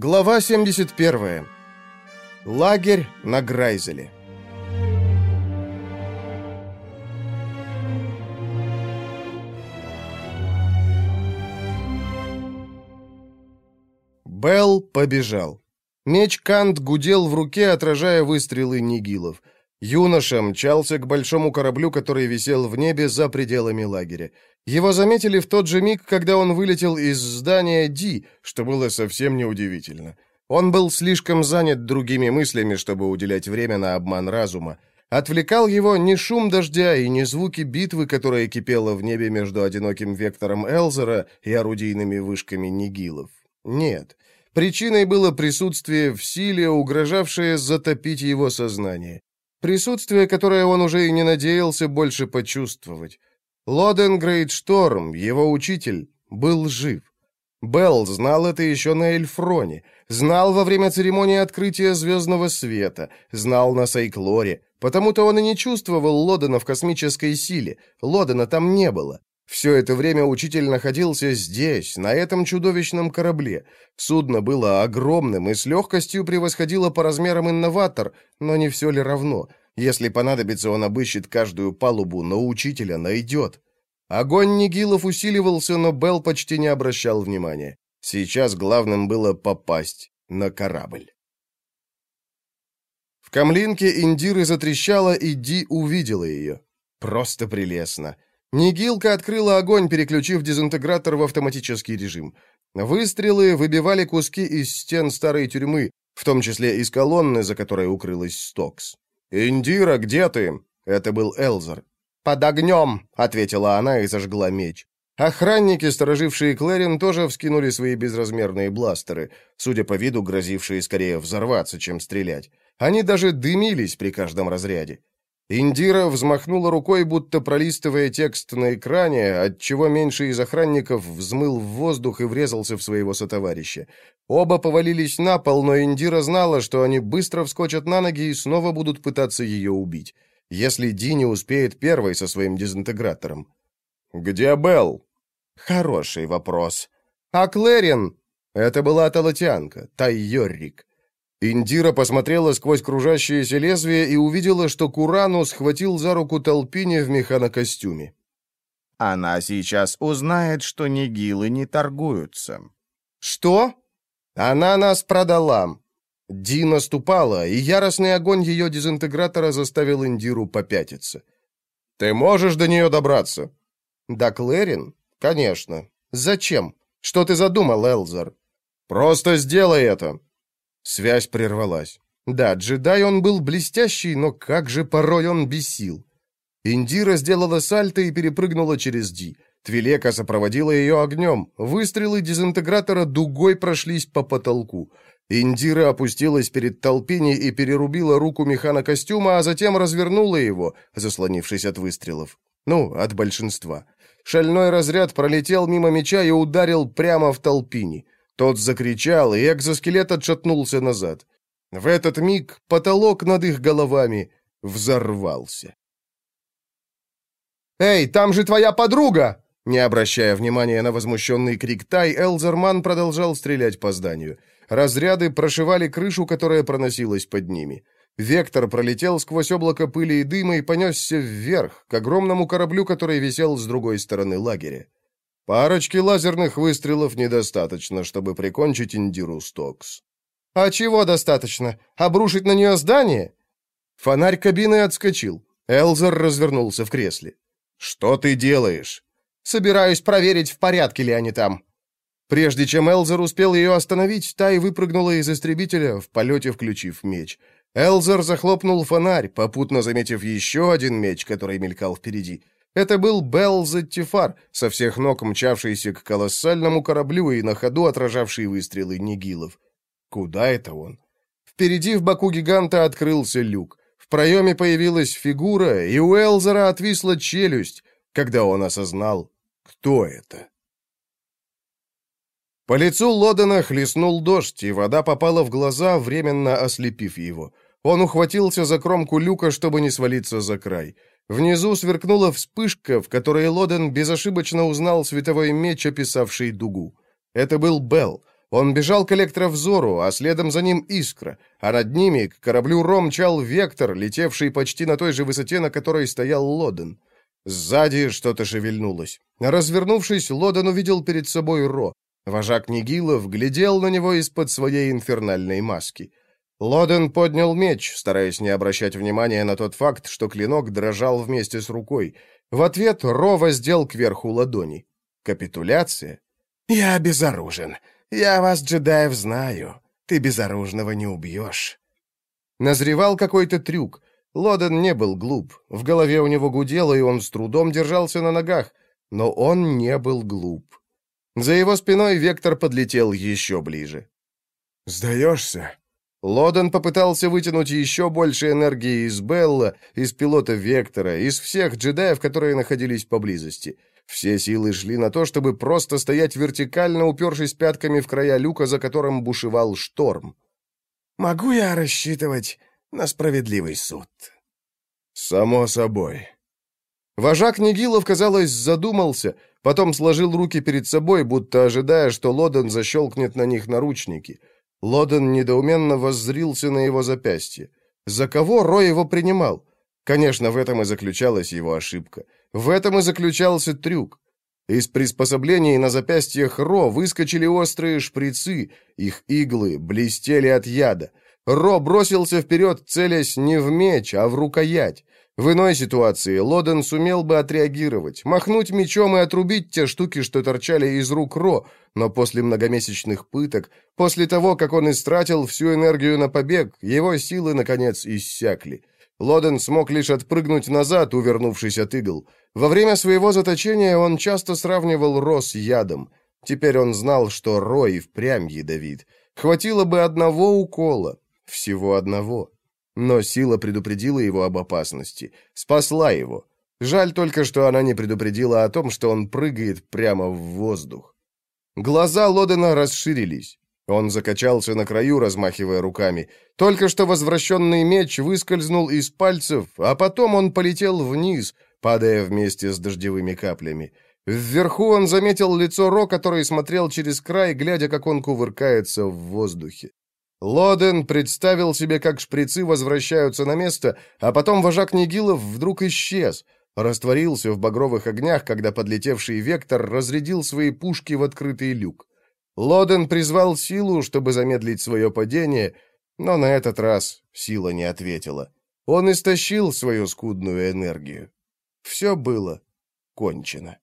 Глава 71. Лагерь на Грайзеле. Белл побежал. Меч Кант гудел в руке, отражая выстрелы нигилов. Юноша мчался к большому кораблю, который висел в небе за пределами лагеря. Его заметили в тот же миг, когда он вылетел из здания Ди, что было совсем неудивительно. Он был слишком занят другими мыслями, чтобы уделять время на обман разума. Отвлекал его не шум дождя и не звуки битвы, которая кипела в небе между одиноким вектором Элзера и орудийными вышками Нигилов. Нет. Причиной было присутствие в силе, угрожавшее затопить его сознание. Присутствие, которое он уже и не надеялся больше почувствовать. Лоден Грейдшторм, его учитель, был жив. Белл знал это еще на Эльфроне, знал во время церемонии открытия звездного света, знал на Сайклоре, потому-то он и не чувствовал Лодена в космической силе, Лодена там не было. Все это время учитель находился здесь, на этом чудовищном корабле. Судно было огромным и с легкостью превосходило по размерам инноватор, но не все ли равно? Если понадобится, он обыщет каждую палубу, но учителя найдет. Огонь Нигилов усиливался, но Белл почти не обращал внимания. Сейчас главным было попасть на корабль. В камлинке Индиры затрещала, и Ди увидела ее. Просто прелестно. Нигилка открыла огонь, переключив дезинтегратор в автоматический режим. Выстрелы выбивали куски из стен старой тюрьмы, в том числе из колонны, за которой укрылась Стокс. «Индира, где ты?» Это был Элзер. «Под огнем!» — ответила она и зажгла меч. Охранники, сторожившие Клэрин, тоже вскинули свои безразмерные бластеры, судя по виду, грозившие скорее взорваться, чем стрелять. Они даже дымились при каждом разряде. Индира взмахнула рукой, будто пролистывая текст на экране, отчего меньший из охранников взмыл в воздух и врезался в своего сотоварища. Оба повалились на пол, но Индира знала, что они быстро вскочат на ноги и снова будут пытаться ее убить, если Ди не успеет первой со своим дезинтегратором. «Где Белл?» «Хороший вопрос». «А Клэрин?» Это была Талатианка, Тайоррик. Индира посмотрела сквозь кружащееся лезвие и увидела, что Курану схватил за руку Толпине в механокостюме. «Она сейчас узнает, что нигилы не торгуются». «Что?» «Она нас продала». Ди наступала, и яростный огонь ее дезинтегратора заставил Индиру попятиться. «Ты можешь до нее добраться?» «Да, Клэрин? Конечно. Зачем? Что ты задумал, Элзар?» «Просто сделай это!» Связь прервалась. Да, джедай он был блестящий, но как же порой он бесил. Индира сделала сальто и перепрыгнула через Ди. Твилека сопроводила ее огнем. Выстрелы дезинтегратора дугой прошлись по потолку. Индира опустилась перед толпини и перерубила руку механокостюма, а затем развернула его, заслонившись от выстрелов. Ну, от большинства. Шальной разряд пролетел мимо меча и ударил прямо в толпини. Тот закричал, и экзоскелет отшатнулся назад. В этот миг потолок над их головами взорвался. «Эй, там же твоя подруга!» Не обращая внимания на возмущенный крик Тай, Элзерман продолжал стрелять по зданию. Разряды прошивали крышу, которая проносилась под ними. Вектор пролетел сквозь облако пыли и дыма и понесся вверх, к огромному кораблю, который висел с другой стороны лагеря. Парочки лазерных выстрелов недостаточно, чтобы прикончить Индиру Стокс. А чего достаточно? Обрушить на нее здание? Фонарь кабины отскочил. Элзер развернулся в кресле. «Что ты делаешь?» «Собираюсь проверить, в порядке ли они там». Прежде чем Элзер успел ее остановить, Тай выпрыгнула из истребителя, в полете включив меч. Элзер захлопнул фонарь, попутно заметив еще один меч, который мелькал впереди. Это был Белл Заттифар, со всех ног мчавшийся к колоссальному кораблю и на ходу отражавший выстрелы Нигилов. Куда это он? Впереди в боку гиганта открылся люк. В проеме появилась фигура, и у Элзера отвисла челюсть, когда он осознал, кто это. По лицу Лодена хлестнул дождь, и вода попала в глаза, временно ослепив его. Он ухватился за кромку люка, чтобы не свалиться за край. Внизу сверкнула вспышка, в которой Лоден безошибочно узнал световой меч, описавший дугу. Это был Белл. Он бежал к электровзору, а следом за ним искра, а над ними к кораблю Ро мчал Вектор, летевший почти на той же высоте, на которой стоял Лоден. Сзади что-то шевельнулось. Развернувшись, Лоден увидел перед собой Ро. Вожак Нигилов глядел на него из-под своей инфернальной маски. Лоден поднял меч, стараясь не обращать внимания на тот факт, что клинок дрожал вместе с рукой. В ответ Ро воздел кверху ладони. Капитуляция? «Я безоружен. Я вас, джедаев, знаю. Ты безоружного не убьешь». Назревал какой-то трюк. Лоден не был глуп. В голове у него гудело, и он с трудом держался на ногах. Но он не был глуп. За его спиной Вектор подлетел еще ближе. «Сдаешься?» Лоден попытался вытянуть еще больше энергии из Белла, из пилота Вектора, из всех джедаев, которые находились поблизости. Все силы шли на то, чтобы просто стоять вертикально, упершись пятками в края люка, за которым бушевал шторм. «Могу я рассчитывать на справедливый суд?» «Само собой». Вожак Нигилов, казалось, задумался, потом сложил руки перед собой, будто ожидая, что Лоден защелкнет на них наручники — Лоден недоуменно воззрился на его запястье. За кого Рой его принимал? Конечно, в этом и заключалась его ошибка. В этом и заключался трюк. Из приспособлений на запястьях Ро выскочили острые шприцы, их иглы блестели от яда. Ро бросился вперед, целясь не в меч, а в рукоять. В иной ситуации Лоден сумел бы отреагировать, махнуть мечом и отрубить те штуки, что торчали из рук Ро, но после многомесячных пыток, после того, как он истратил всю энергию на побег, его силы, наконец, иссякли. Лоден смог лишь отпрыгнуть назад, увернувшись от игл. Во время своего заточения он часто сравнивал Ро с ядом. Теперь он знал, что Ро и впрямь ядовит. Хватило бы одного укола. Всего одного. Но сила предупредила его об опасности, спасла его. Жаль только, что она не предупредила о том, что он прыгает прямо в воздух. Глаза Лодена расширились. Он закачался на краю, размахивая руками. Только что возвращенный меч выскользнул из пальцев, а потом он полетел вниз, падая вместе с дождевыми каплями. Вверху он заметил лицо Ро, который смотрел через край, глядя, как он кувыркается в воздухе. Лоден представил себе, как шприцы возвращаются на место, а потом вожак Нигилов вдруг исчез, растворился в багровых огнях, когда подлетевший Вектор разрядил свои пушки в открытый люк. Лоден призвал силу, чтобы замедлить свое падение, но на этот раз сила не ответила. Он истощил свою скудную энергию. Все было кончено.